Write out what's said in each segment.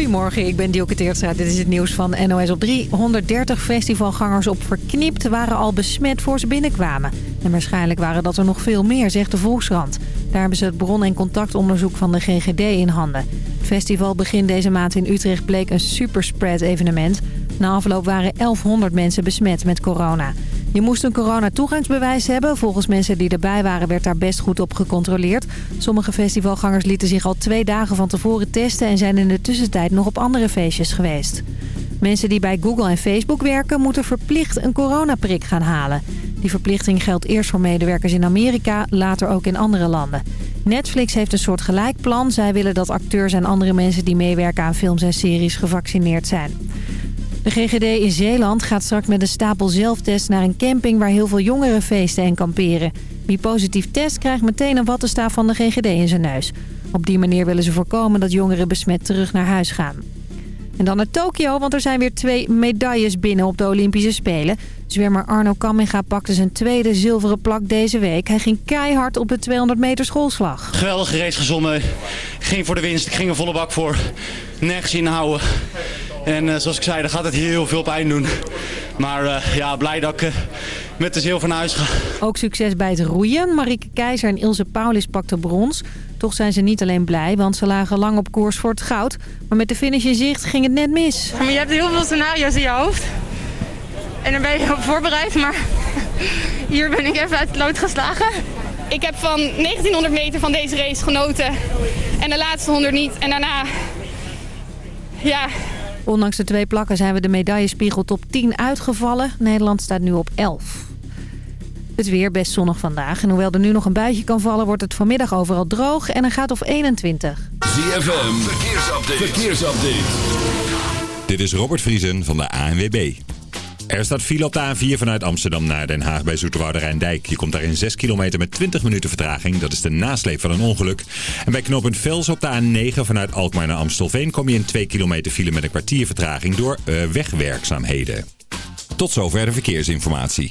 Goedemorgen, ik ben Dielke Teertstra. Dit is het nieuws van NOS op 3. 130 festivalgangers op Verknipt waren al besmet voor ze binnenkwamen. En waarschijnlijk waren dat er nog veel meer, zegt de Volkskrant. Daar hebben ze het bron- en contactonderzoek van de GGD in handen. Het festival begin deze maand in Utrecht bleek een superspread evenement. Na afloop waren 1100 mensen besmet met corona. Je moest een coronatoegangsbewijs hebben. Volgens mensen die erbij waren werd daar best goed op gecontroleerd. Sommige festivalgangers lieten zich al twee dagen van tevoren testen... en zijn in de tussentijd nog op andere feestjes geweest. Mensen die bij Google en Facebook werken moeten verplicht een coronaprik gaan halen. Die verplichting geldt eerst voor medewerkers in Amerika, later ook in andere landen. Netflix heeft een soort gelijkplan. Zij willen dat acteurs en andere mensen die meewerken aan films en series gevaccineerd zijn. De GGD in Zeeland gaat straks met een stapel zelftests naar een camping waar heel veel jongeren feesten en kamperen. Wie positief test krijgt meteen een wattenstaaf van de GGD in zijn neus. Op die manier willen ze voorkomen dat jongeren besmet terug naar huis gaan. En dan naar Tokio, want er zijn weer twee medailles binnen op de Olympische Spelen. Zwemmer Arno Kamminga pakte zijn tweede zilveren plak deze week. Hij ging keihard op de 200 meter schoolslag. Geweldige race gezongen. Ik ging voor de winst. Ging er volle bak voor. Nergens inhouden. En uh, zoals ik zei, dan gaat het heel veel pijn doen. Maar uh, ja, blij dat ik uh, met de zilver naar huis ga. Ook succes bij het roeien. Marieke Keizer en Ilse Paulis pakten brons. Toch zijn ze niet alleen blij, want ze lagen lang op koers voor het goud. Maar met de finish in zicht ging het net mis. Maar je hebt heel veel scenario's in je hoofd. En daar ben je op voorbereid, maar hier ben ik even uit het lood geslagen. Ik heb van 1900 meter van deze race genoten. En de laatste 100 niet. En daarna, ja, Ondanks de twee plakken zijn we de medaillespiegel top 10 uitgevallen. Nederland staat nu op 11. Het weer best zonnig vandaag. En hoewel er nu nog een buitje kan vallen, wordt het vanmiddag overal droog. En een gaat of 21. ZFM, verkeersupdate. verkeersupdate. Dit is Robert Vriesen van de ANWB. Er staat file op de A4 vanuit Amsterdam naar Den Haag bij Zoeterwoude Rijndijk. Je komt daar in 6 kilometer met 20 minuten vertraging. Dat is de nasleep van een ongeluk. En bij knooppunt Vels op de A9 vanuit Alkmaar naar Amstelveen... kom je in 2 kilometer file met een kwartier vertraging door uh, wegwerkzaamheden. Tot zover de verkeersinformatie.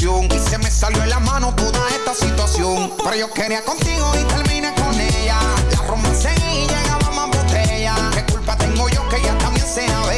y se me salió en la mano toda esta situación. Pero yo quería contigo y terminé con ella. La romance y llegaba más botella. ¿Qué culpa tengo yo que ella también sea bella?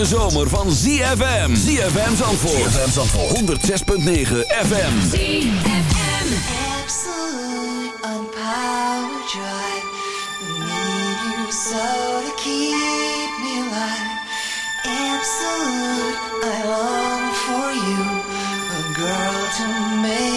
hete zomer van ZFM. ZFM Zandvoort. ZFM Zandvoort. 106.9 FM. ZFM. Absolute on power drive. Need you so to keep me alive. Absolute, I long for you. A girl to make.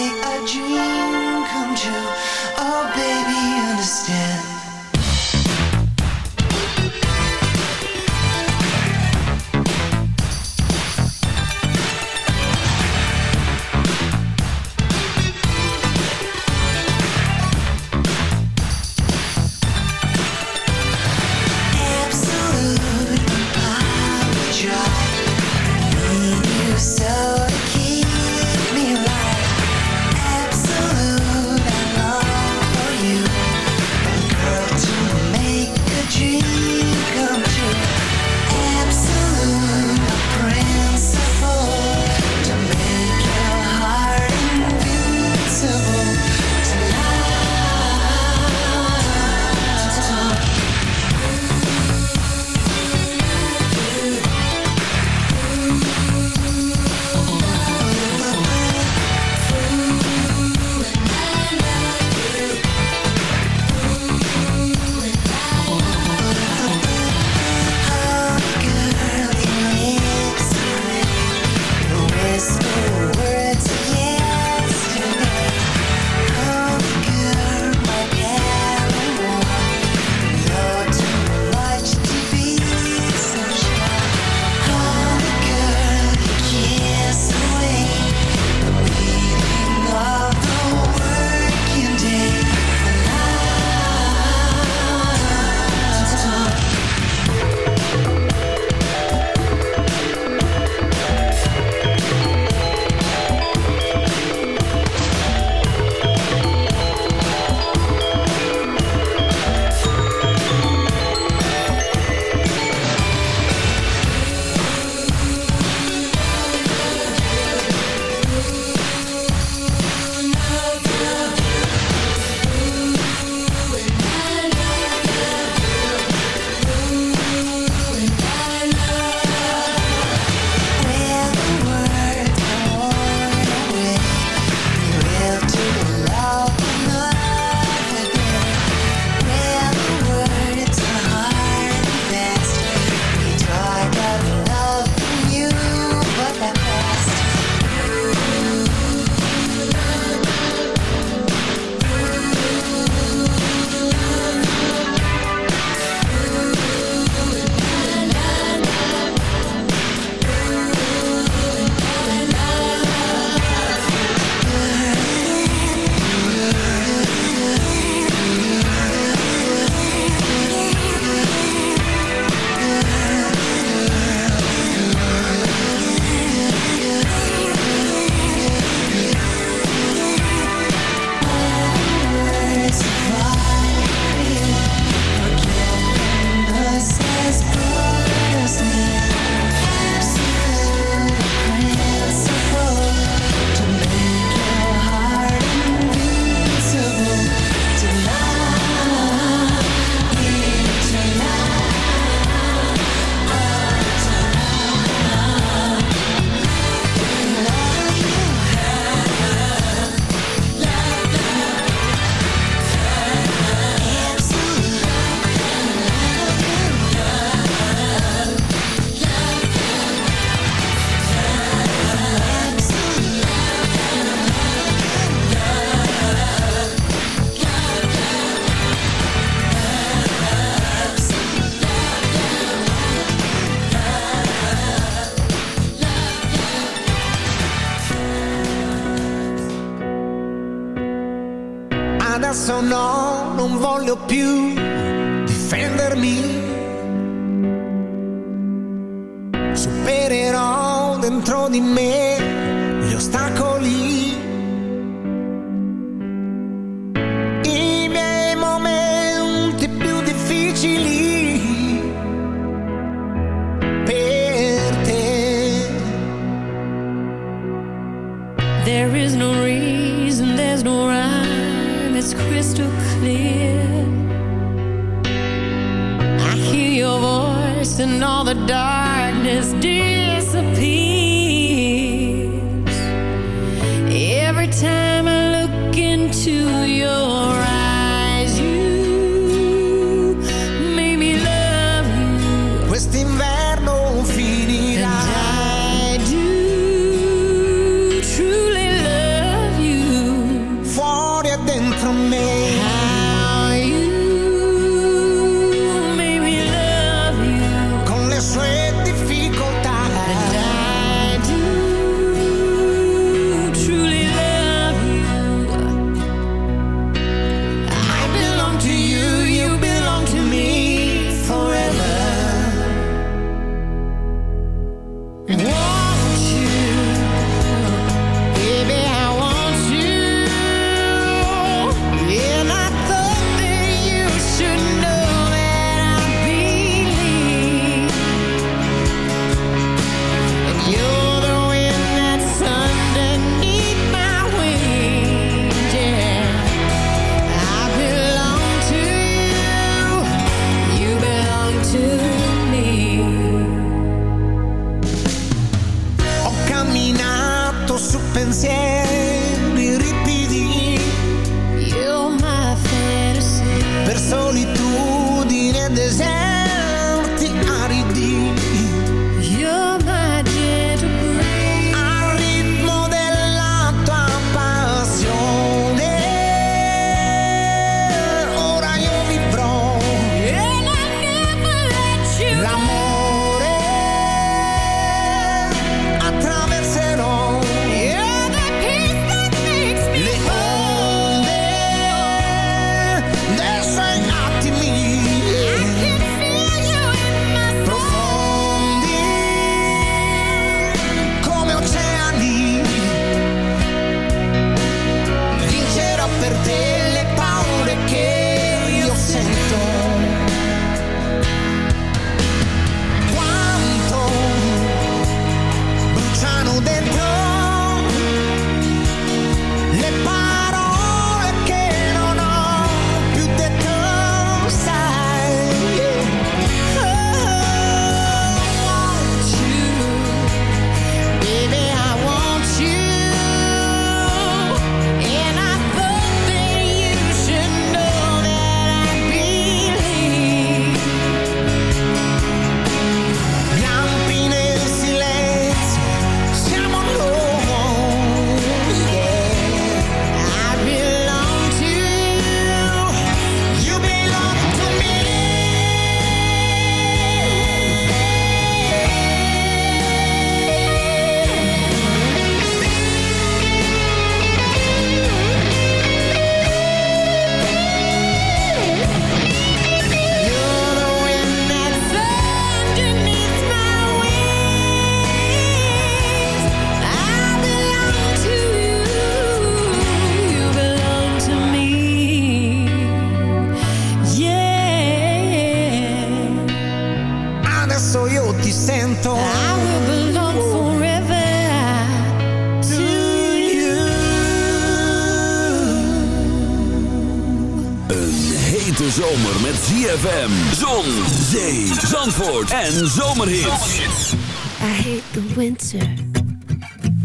en zomerhits. I hate the winter.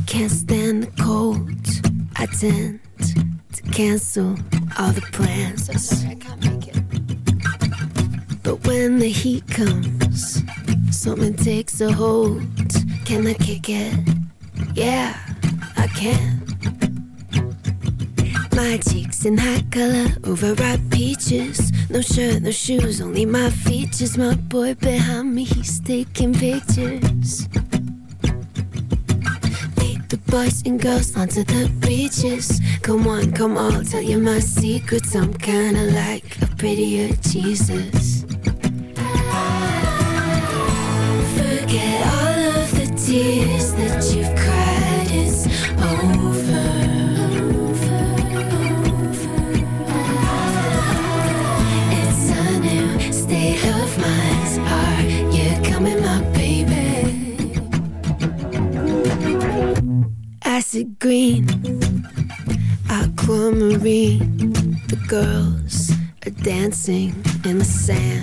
Can't stand the cold. I tend to cancel all the plans. I'm sorry, I can't make it. But when the heat comes, something takes a hold. Can I kick it? Yeah, I can. My cheeks in hot color, overripe peaches. No shirt, no shoes, only my features, my boy band boys taking pictures. Lead the boys and girls onto the beaches. Come on, come on, I'll tell you my secrets. I'm kinda like a prettier Jesus. girls are dancing in the sand.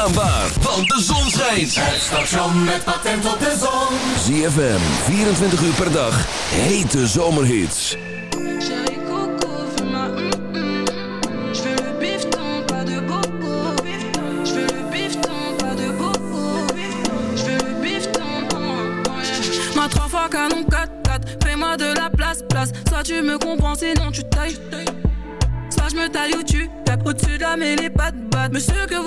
Maak zijn naam waar, want de zon schijnt. Het station met patent op de zon. ZFM, 24 uur per dag. Hete zomerhits. Trois fois canon 4-4, fais-moi de la place, place. Soit tu me comprends, sinon tu tailles. Soit je me taille ou tu tapes au-dessus de la mêlée, pas de batte. Monsieur, que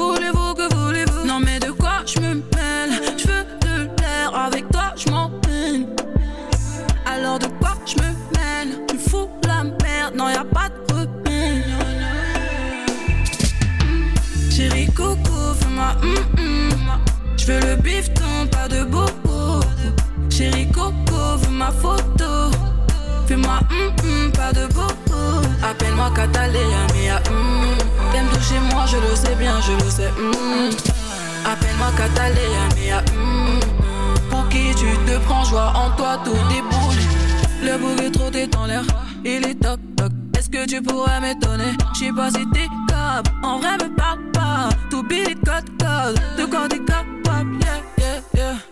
Fais-moi hum hum, pas de bobo. Appelle-moi Catalina, mia hum. T'aimes toucher moi, je le sais bien, je le sais. hum. Appelle-moi Catalina, mia hum. Pour qui tu te prends, joie en toi, tout déboule. Le trop est en l'air, il est toc toc. Est-ce que tu pourrais m'étonner? J'sais pas si t'es capable, en vrai me parle pas. Tout billet code code, de t'es capable, yeah yeah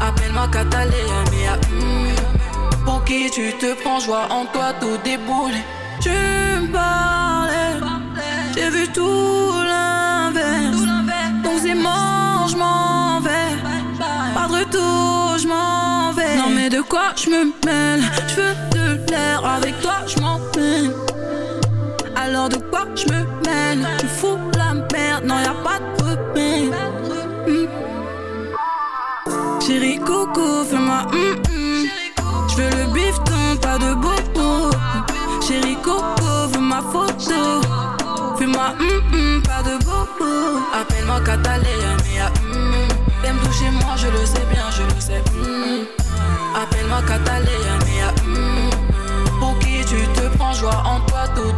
Appelle-moi Catalina, mia hum. Pour qui tu te prends, joie en toi, tout déboule. Tu me parlais, j'ai vu tout l'inverse. Donc c'est mort, je m'en vais. Pas de retour, je m'en vais. Non mais de quoi je me mêle? Je veux de l'air, avec toi je m'en mêle. Alors de quoi je me mêle? Tu fous la merde, non y Chérie Coco, fais-moi hum hum. Je veux le bifton, pas de bobo. Chérie Coco, veux ma photo. Fais-moi hum hum, pas de bobo. Appelle-moi Catalina, mia hum. T'aimes toucher moi, je le sais bien, je le sais. hum. Appelle-moi Catalina, mia hum. Pour qui tu te prends, joie en toi, tout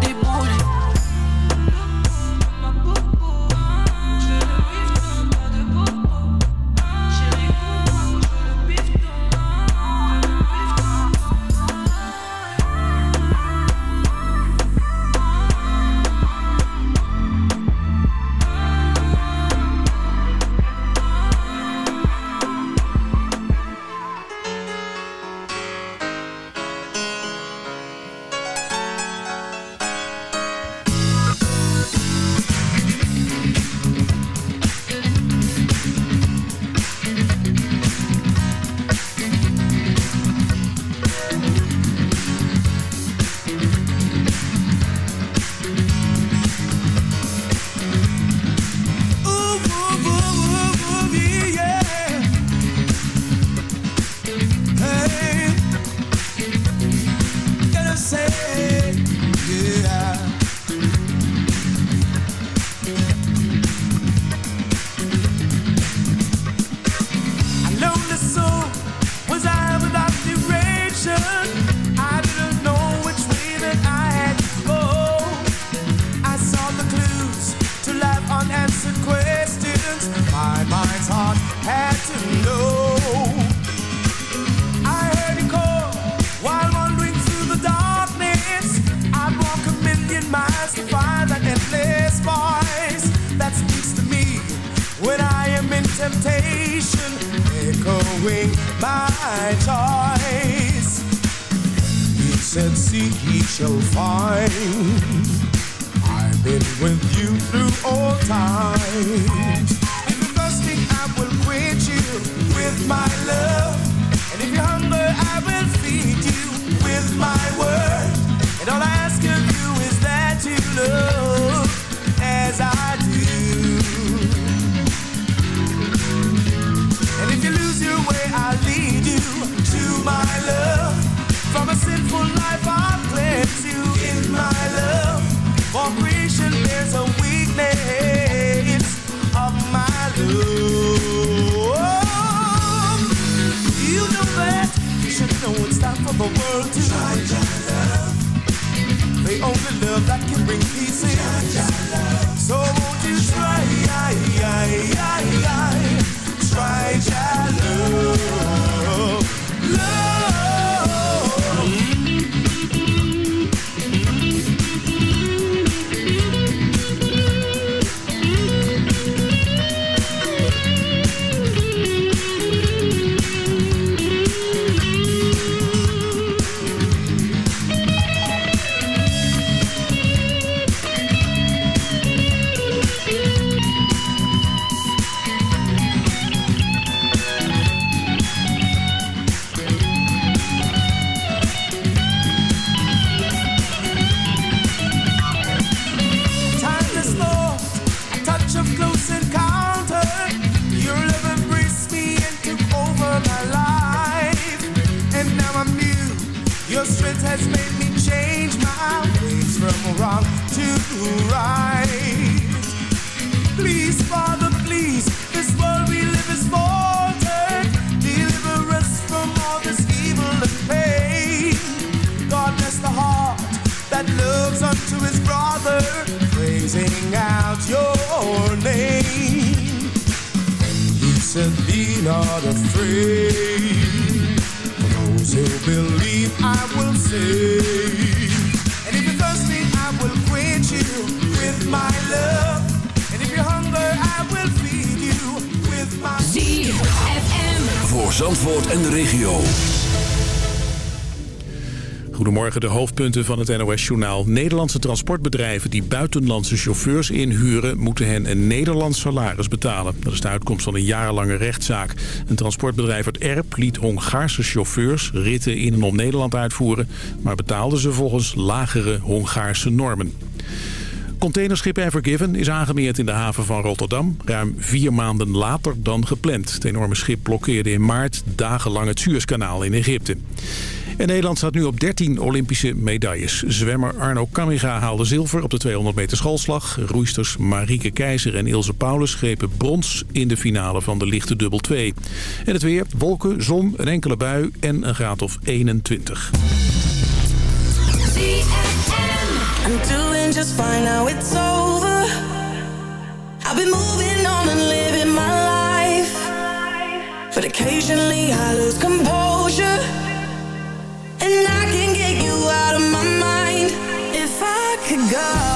The world to They only love that can bring peace in. So won't you try, try your love, love. Said, Be not afraid. For those who believe, I will save. And if you're thirsty, I will quench you with my love. And if you're hungry, I will feed you with my ZFM. Voor Zandvoort en de regio. Goedemorgen, de hoofdpunten van het NOS-journaal. Nederlandse transportbedrijven die buitenlandse chauffeurs inhuren... moeten hen een Nederlands salaris betalen. Dat is de uitkomst van een jarenlange rechtszaak. Een transportbedrijf uit Erp liet Hongaarse chauffeurs ritten in en om Nederland uitvoeren... maar betaalde ze volgens lagere Hongaarse normen. Containerschip Ever is aangemeerd in de haven van Rotterdam... ruim vier maanden later dan gepland. Het enorme schip blokkeerde in maart dagenlang het Suezkanaal in Egypte. En Nederland staat nu op 13 Olympische medailles. Zwemmer Arno Kamminga haalde zilver op de 200 meter schoolslag. Roeisters Marieke Keizer en Ilse Paulus grepen brons in de finale van de lichte dubbel 2. En het weer, wolken, zon, een enkele bui en een graad of 21. I'm doing just fine now it's over. I've been moving on and living my life. But occasionally I lose composure. And I can get you out of my mind. If I could go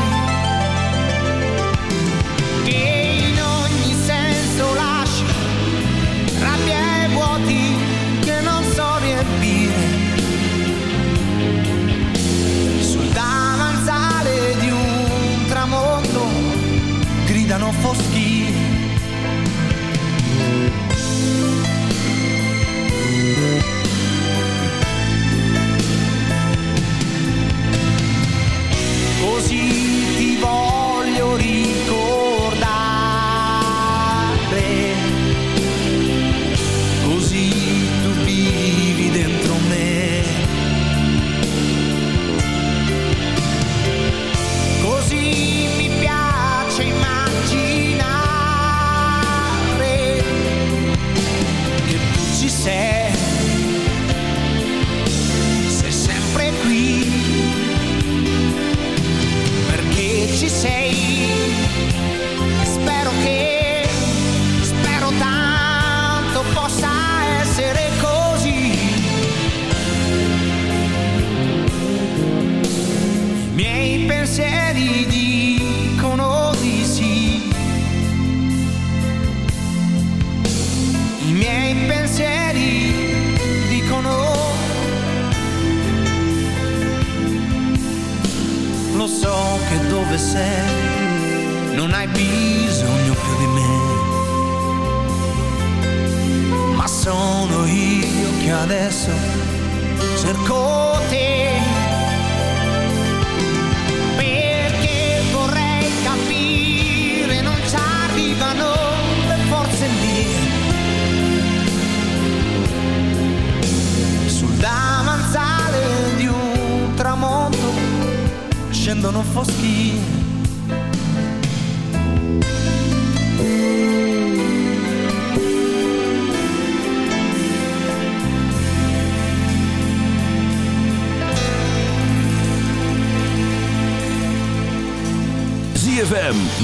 for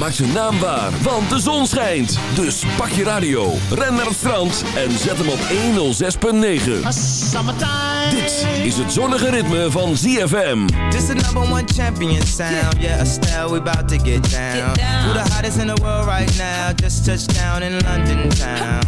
ZFM maakt zijn naam waar, want de zon schijnt. Dus pak je radio, ren naar het strand en zet hem op 106.9. Dit is het zonnige ritme van ZFM. This the number one champion sound. Yeah, Estelle, we about to get down. Who the hottest in the world right now? Just touched down in London town.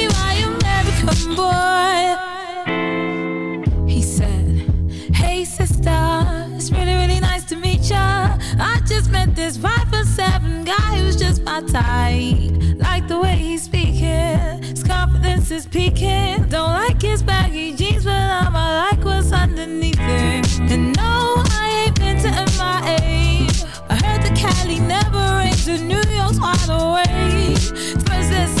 ya. I just met this five foot seven guy who's just my type. Like the way he's speaking, his confidence is peaking. Don't like his baggy jeans, but I'ma like what's underneath it. And no, I ain't been to MIA. I heard the Cali never rains, and New York's wide awake. First,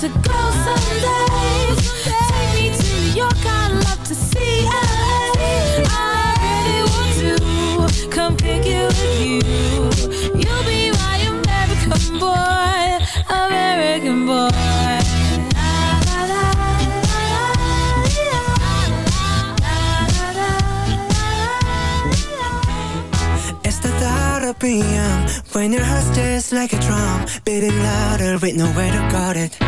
to go someday. Take me to New York. I'd love to see LA. I really want to come pick you with you. You'll be my American boy. American boy. PM When your heart just like a drum Beating louder with nowhere to guard it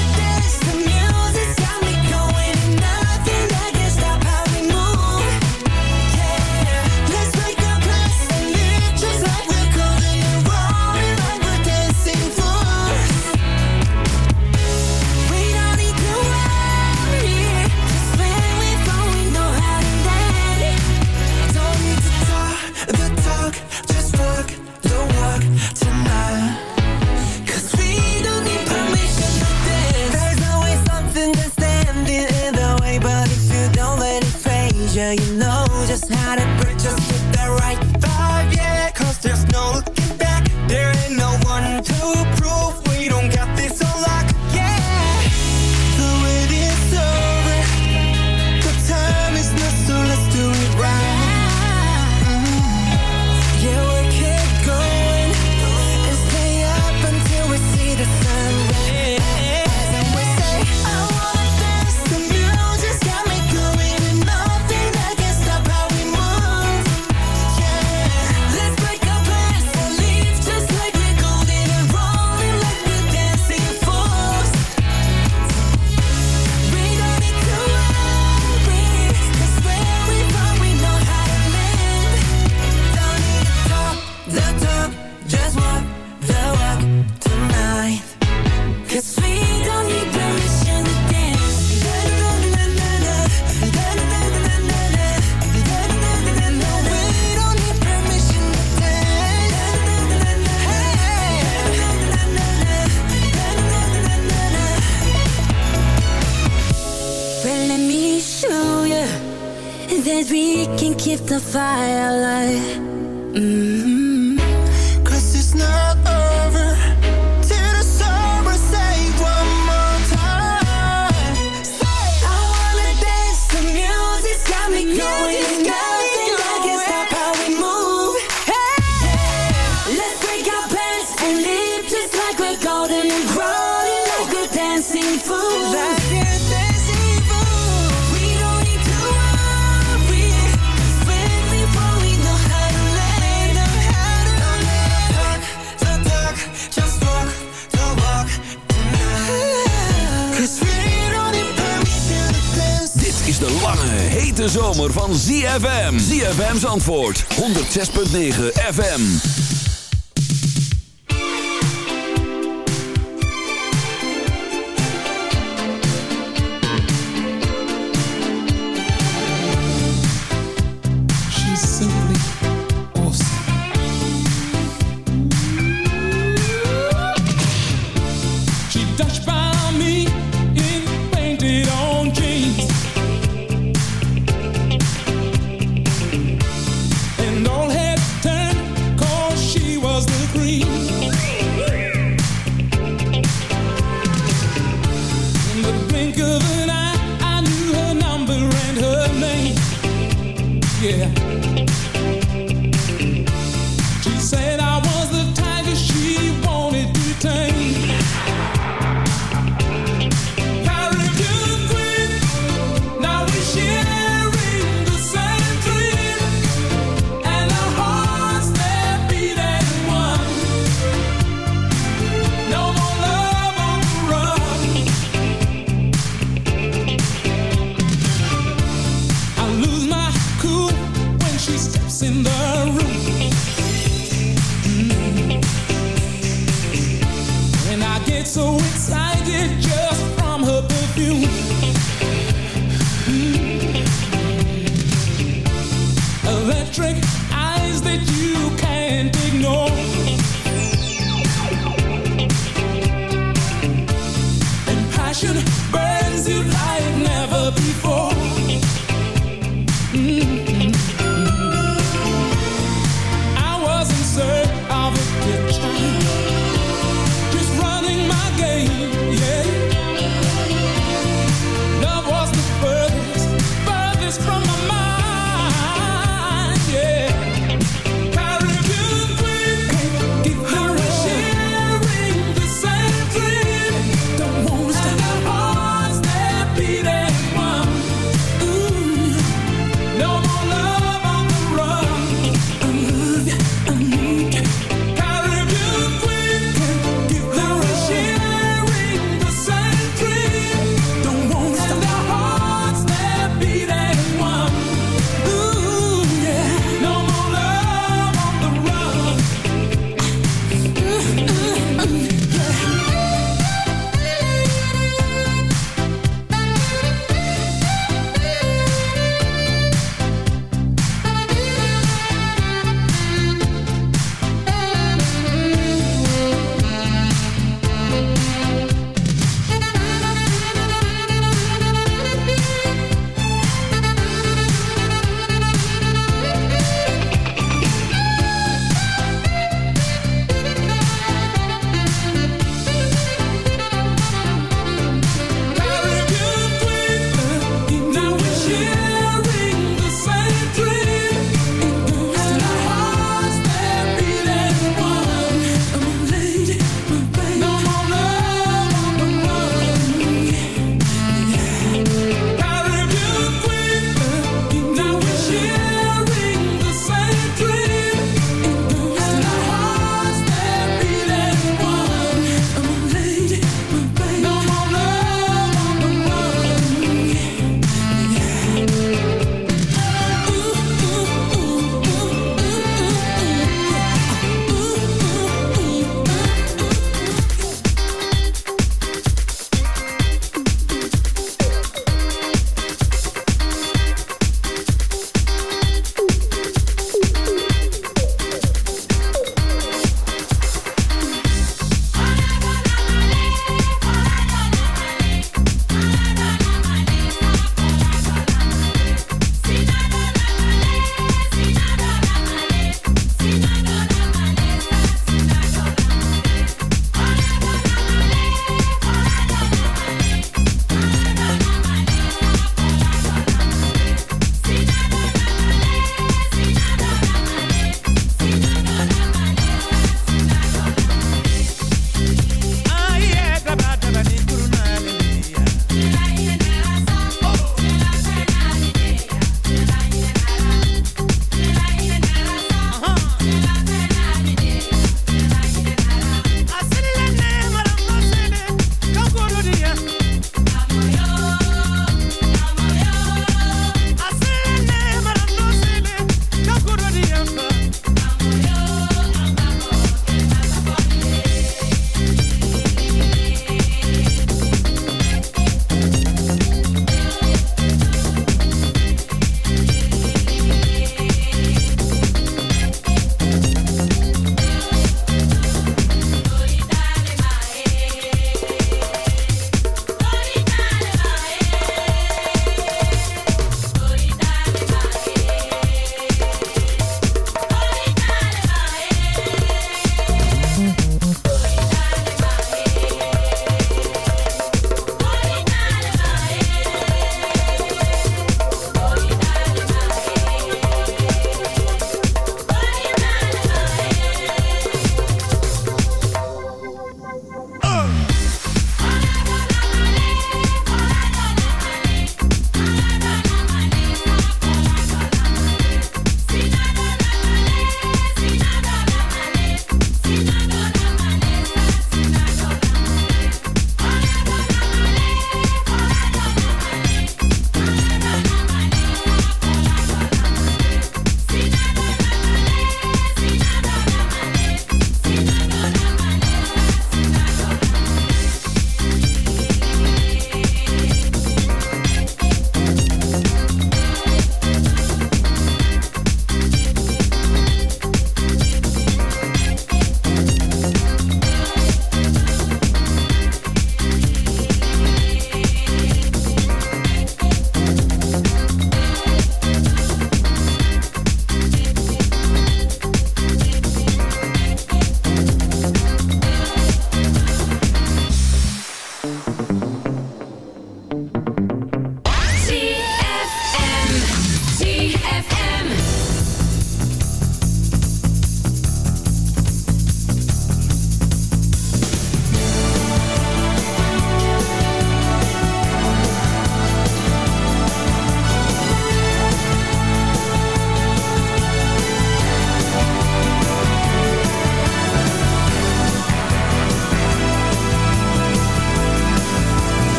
Antwoord 106.9 FM.